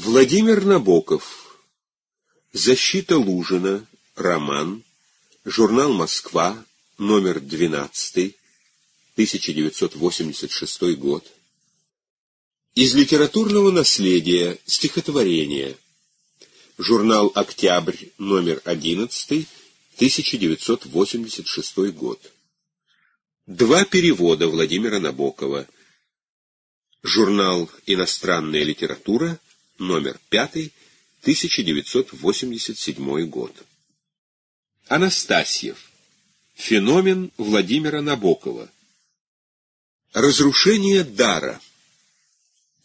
Владимир Набоков. Защита Лужина. Роман. Журнал «Москва», номер 12, 1986 год. Из литературного наследия стихотворение. Журнал «Октябрь», номер 11, 1986 год. Два перевода Владимира Набокова. Журнал «Иностранная литература», номер 5, 1987 год. Анастасьев. Феномен Владимира Набокова. Разрушение дара.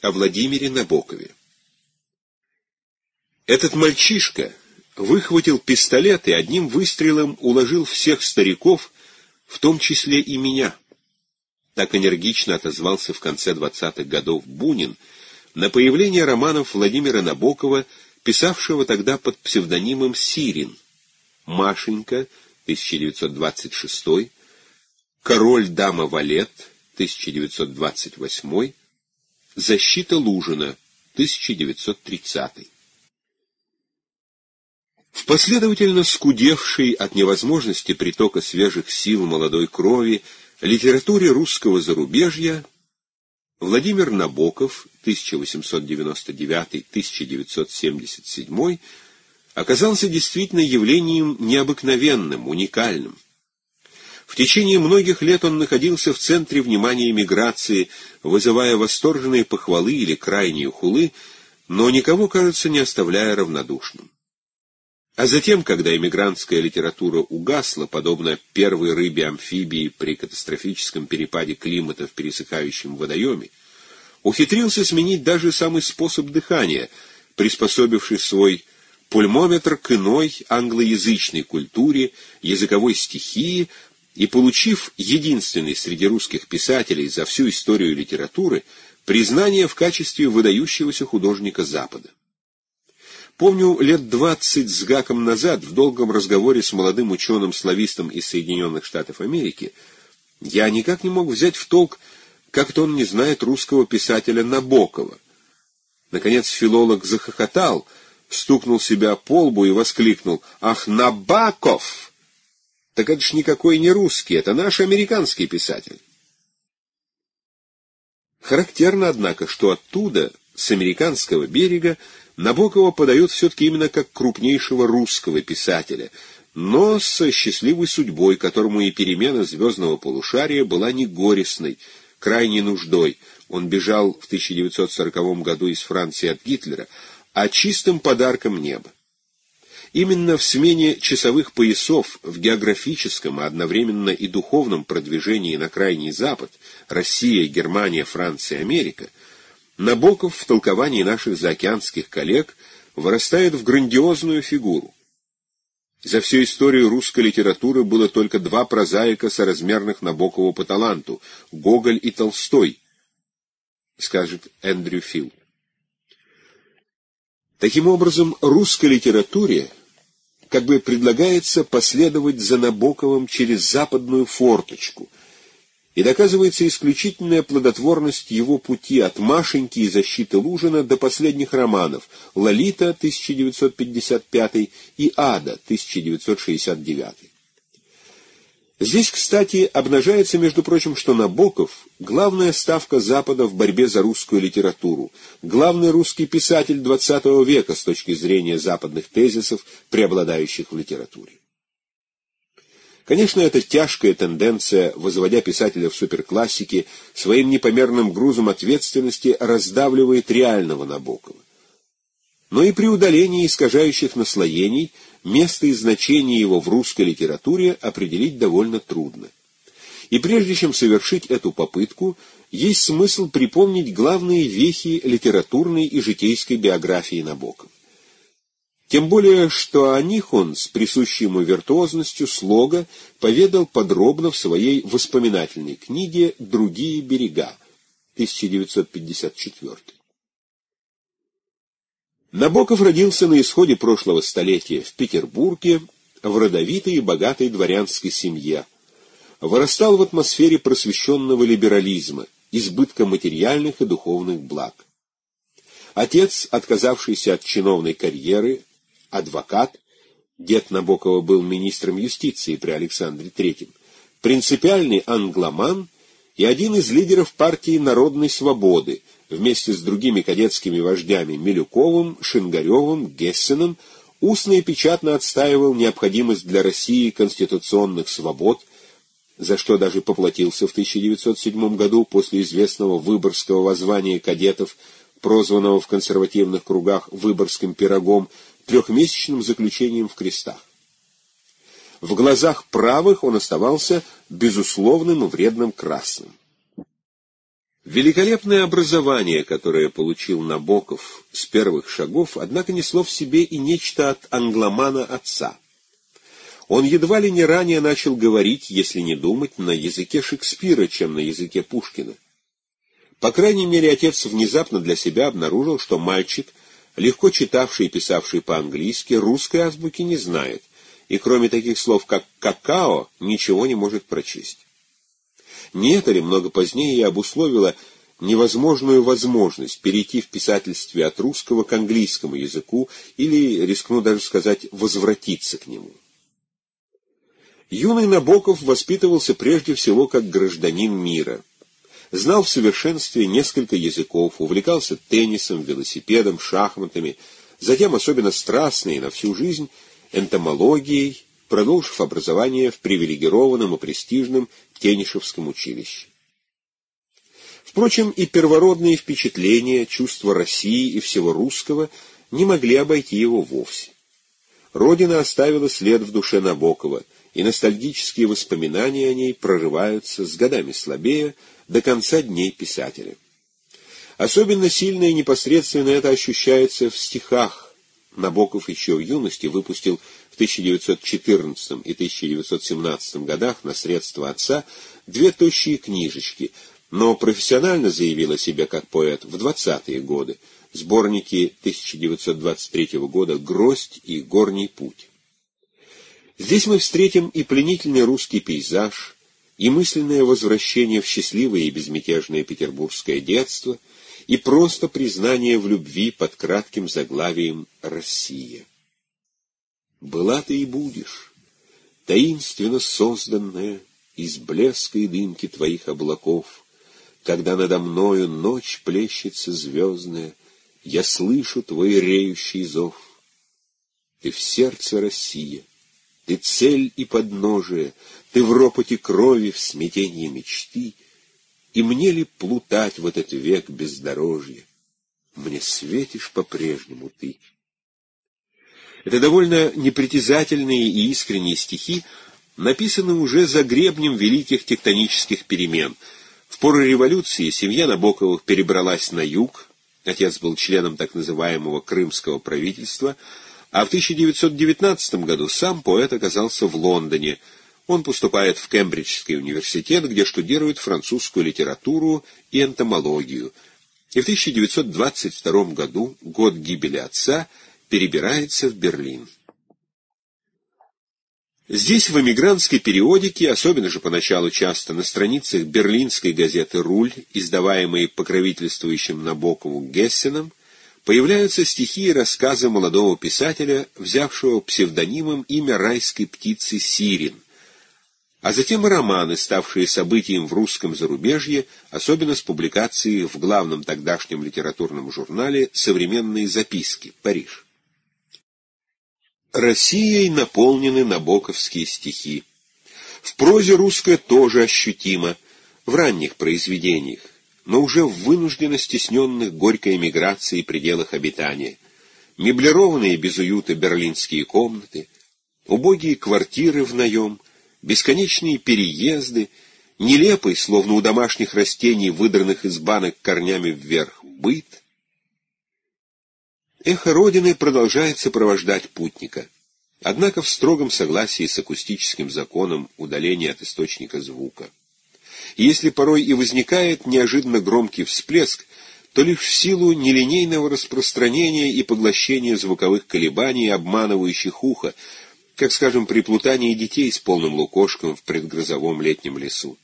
О Владимире Набокове. Этот мальчишка выхватил пистолет и одним выстрелом уложил всех стариков, в том числе и меня. Так энергично отозвался в конце двадцатых годов Бунин на появление романов Владимира Набокова, писавшего тогда под псевдонимом Сирин. «Машенька» 1926, «Король, дама, валет» 1928, «Защита Лужина» 1930. В последовательно скудевшей от невозможности притока свежих сил молодой крови литературе русского зарубежья Владимир Набоков 1899-1977 оказался действительно явлением необыкновенным, уникальным. В течение многих лет он находился в центре внимания миграции, вызывая восторженные похвалы или крайние хулы, но никого, кажется, не оставляя равнодушным. А затем, когда эмигрантская литература угасла, подобно первой рыбе-амфибии при катастрофическом перепаде климата в пересыхающем водоеме, ухитрился сменить даже самый способ дыхания, приспособивший свой пульмометр к иной англоязычной культуре, языковой стихии и получив единственный среди русских писателей за всю историю литературы признание в качестве выдающегося художника Запада. Помню, лет двадцать с гаком назад в долгом разговоре с молодым ученым-славистом из Соединенных Штатов Америки я никак не мог взять в толк, как-то он не знает русского писателя Набокова. Наконец филолог захохотал, стукнул себя по лбу и воскликнул «Ах, Набаков!» Так это ж никакой не русский, это наш американский писатель. Характерно, однако, что оттуда, с американского берега, Набокова подают все-таки именно как крупнейшего русского писателя, но со счастливой судьбой, которому и перемена звездного полушария была не горестной, крайней нуждой. Он бежал в 1940 году из Франции от Гитлера, а чистым подарком неба. Именно в смене часовых поясов в географическом, а одновременно и духовном продвижении на Крайний Запад, Россия, Германия, Франция, Америка, Набоков в толковании наших заокеанских коллег вырастает в грандиозную фигуру. За всю историю русской литературы было только два прозаика соразмерных Набокову по таланту — Гоголь и Толстой, скажет Эндрю Филл. Таким образом, русской литературе как бы предлагается последовать за Набоковым через западную форточку, и доказывается исключительная плодотворность его пути от Машеньки и защиты Лужина до последних романов «Лолита» 1955 и «Ада» 1969. Здесь, кстати, обнажается, между прочим, что Набоков — главная ставка Запада в борьбе за русскую литературу, главный русский писатель XX века с точки зрения западных тезисов, преобладающих в литературе. Конечно, эта тяжкая тенденция, возводя писателя в суперклассики, своим непомерным грузом ответственности раздавливает реального Набокова. Но и при удалении искажающих наслоений место и значение его в русской литературе определить довольно трудно. И прежде чем совершить эту попытку, есть смысл припомнить главные вехи литературной и житейской биографии Набокова. Тем более, что о них он с присущей ему виртуозностью слога поведал подробно в своей воспоминательной книге «Другие берега» 1954. Набоков родился на исходе прошлого столетия в Петербурге в родовитой и богатой дворянской семье. Вырастал в атмосфере просвещенного либерализма, избытка материальных и духовных благ. Отец, отказавшийся от чиновной карьеры, адвокат, дед Набокова был министром юстиции при Александре III, принципиальный англоман и один из лидеров партии Народной Свободы, вместе с другими кадетскими вождями Милюковым, Шингаревым, Гессеном, устно и печатно отстаивал необходимость для России конституционных свобод, за что даже поплатился в 1907 году после известного выборского воззвания кадетов, прозванного в консервативных кругах «выборским пирогом», трехмесячным заключением в крестах. В глазах правых он оставался безусловным и вредным красным. Великолепное образование, которое получил Набоков с первых шагов, однако несло в себе и нечто от англомана отца. Он едва ли не ранее начал говорить, если не думать, на языке Шекспира, чем на языке Пушкина. По крайней мере, отец внезапно для себя обнаружил, что мальчик, легко читавший и писавший по-английски, русской азбуки не знает, и кроме таких слов, как «какао», ничего не может прочесть. Не это ли много позднее и обусловило невозможную возможность перейти в писательстве от русского к английскому языку или, рискну даже сказать, возвратиться к нему. Юный Набоков воспитывался прежде всего как гражданин мира. Знал в совершенстве несколько языков, увлекался теннисом, велосипедом, шахматами, затем особенно страстно и на всю жизнь энтомологией, продолжив образование в привилегированном и престижном Тенишевском училище. Впрочем, и первородные впечатления, чувства России и всего русского не могли обойти его вовсе. Родина оставила след в душе Набокова, и ностальгические воспоминания о ней прорываются с годами слабее до конца дней писателя. Особенно сильно и непосредственно это ощущается в стихах. Набоков еще в юности выпустил 1914 и 1917 годах на средства отца две тощие книжечки, но профессионально заявил о себе как поэт в 20-е годы, сборники 1923 года «Гроздь» и «Горний путь». Здесь мы встретим и пленительный русский пейзаж, и мысленное возвращение в счастливое и безмятежное петербургское детство, и просто признание в любви под кратким заглавием «Россия». Была ты и будешь, таинственно созданная из блеска и дымки твоих облаков, когда надо мною ночь плещется звездная, я слышу твой реющий зов. Ты в сердце Россия, ты цель и подножие, ты в ропоте крови, в смятении мечты, и мне ли плутать в этот век бездорожья? Мне светишь по-прежнему ты. Это довольно непритязательные и искренние стихи, написаны уже за гребнем великих тектонических перемен. В пору революции семья Набоковых перебралась на юг, отец был членом так называемого крымского правительства, а в 1919 году сам поэт оказался в Лондоне. Он поступает в Кембриджский университет, где штудирует французскую литературу и энтомологию. И в 1922 году, год гибели отца, перебирается в Берлин. Здесь в эмигрантской периодике, особенно же поначалу часто на страницах берлинской газеты «Руль», издаваемой покровительствующим Набокову Гессеном, появляются стихи и рассказы молодого писателя, взявшего псевдонимом имя райской птицы Сирин, а затем и романы, ставшие событием в русском зарубежье, особенно с публикацией в главном тогдашнем литературном журнале «Современные записки. Париж». Россией наполнены набоковские стихи. В прозе русская тоже ощутимо, в ранних произведениях, но уже в вынужденно стесненных горькой эмиграцией пределах обитания. Меблированные без уюта берлинские комнаты, убогие квартиры в наем, бесконечные переезды, нелепый, словно у домашних растений, выдранных из банок корнями вверх, быт — Эхо Родины продолжает сопровождать путника, однако в строгом согласии с акустическим законом удаления от источника звука. И если порой и возникает неожиданно громкий всплеск, то лишь в силу нелинейного распространения и поглощения звуковых колебаний, обманывающих ухо, как, скажем, при плутании детей с полным лукошком в предгрозовом летнем лесу.